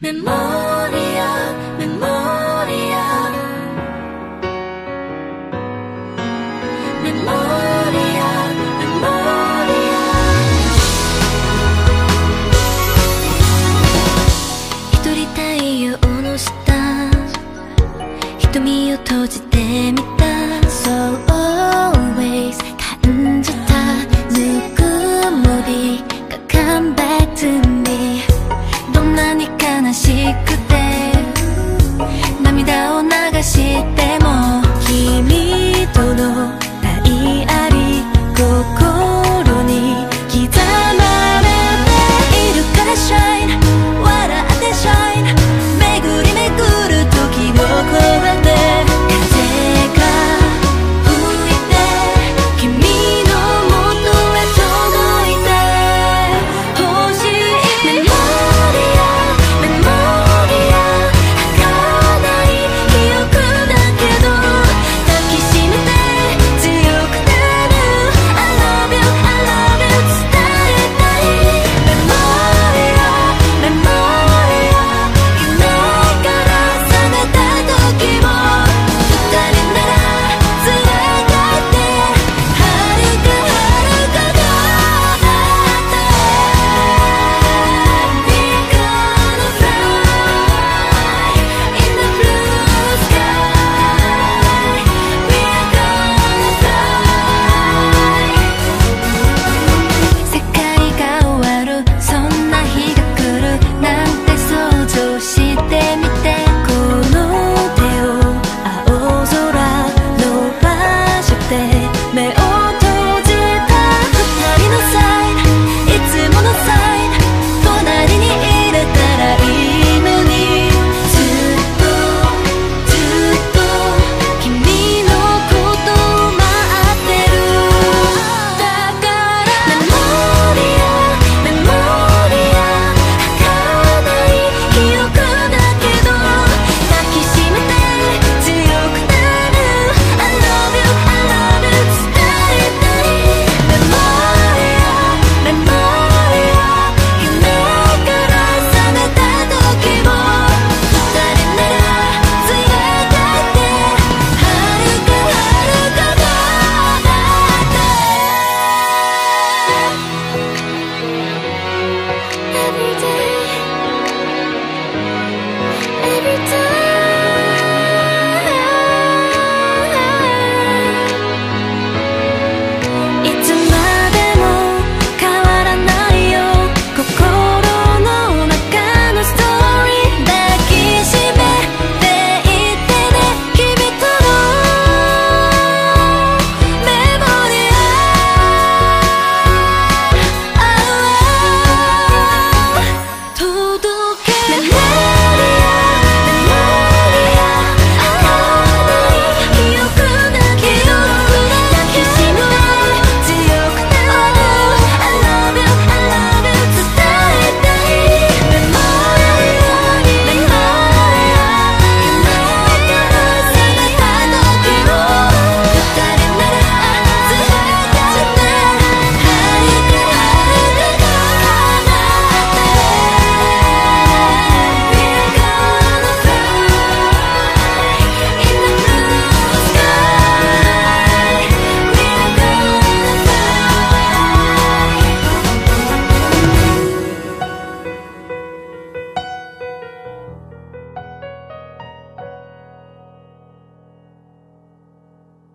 memoria しくて涙を